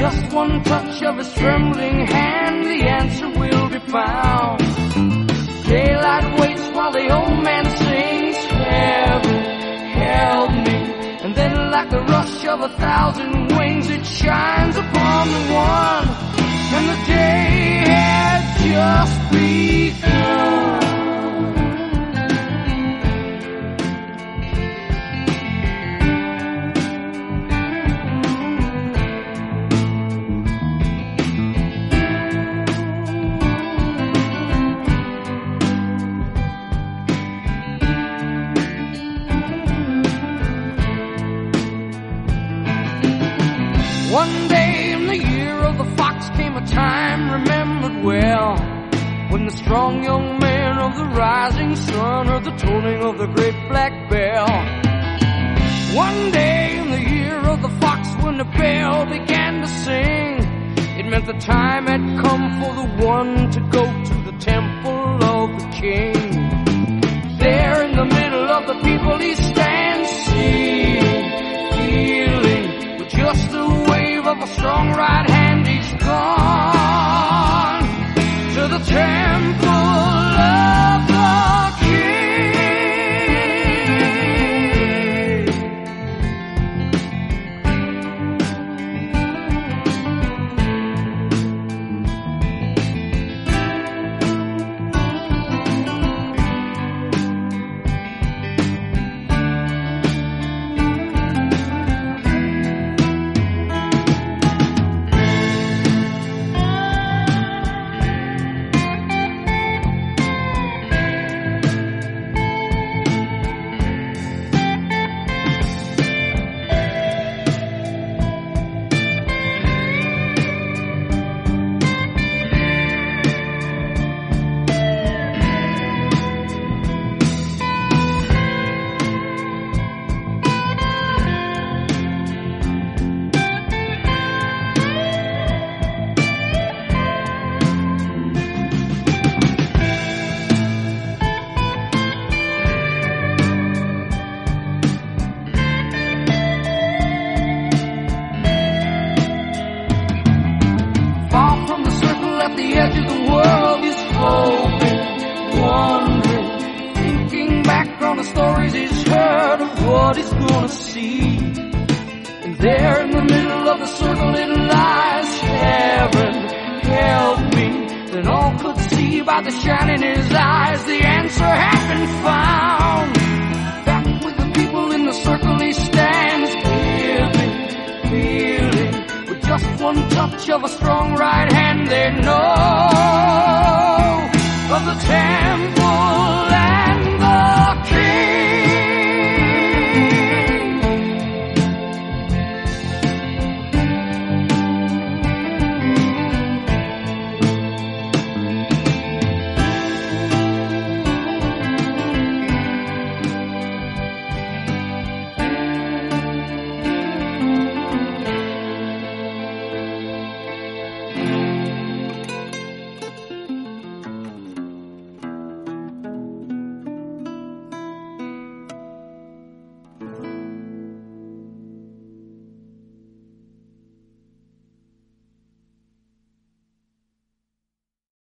just one touch of his trembling hand the answer will be found. Daylight waits while the old man sings, Heaven, help me. And then like the rush of a thousand wings, it shines upon the one. One day in the year of the fox came a time remembered well when the strong young man of the rising sun heard the tolling of the great black bell. One day in the year of the fox when the bell began to sing, it meant the time had come for the one to go to the temple of the king. There in the middle of the people he stands, strong right hand, he's gone. To the temple at the edge of the world, he's floating, wondering, thinking back on the stories he's heard of what he's gonna see. And there in the middle of the circle it lies, heaven, help me. Then all could see by the shine in his eyes, the answer had been found. Touch of a strong right hand, they know. Of the temple